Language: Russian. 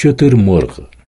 Чотирморга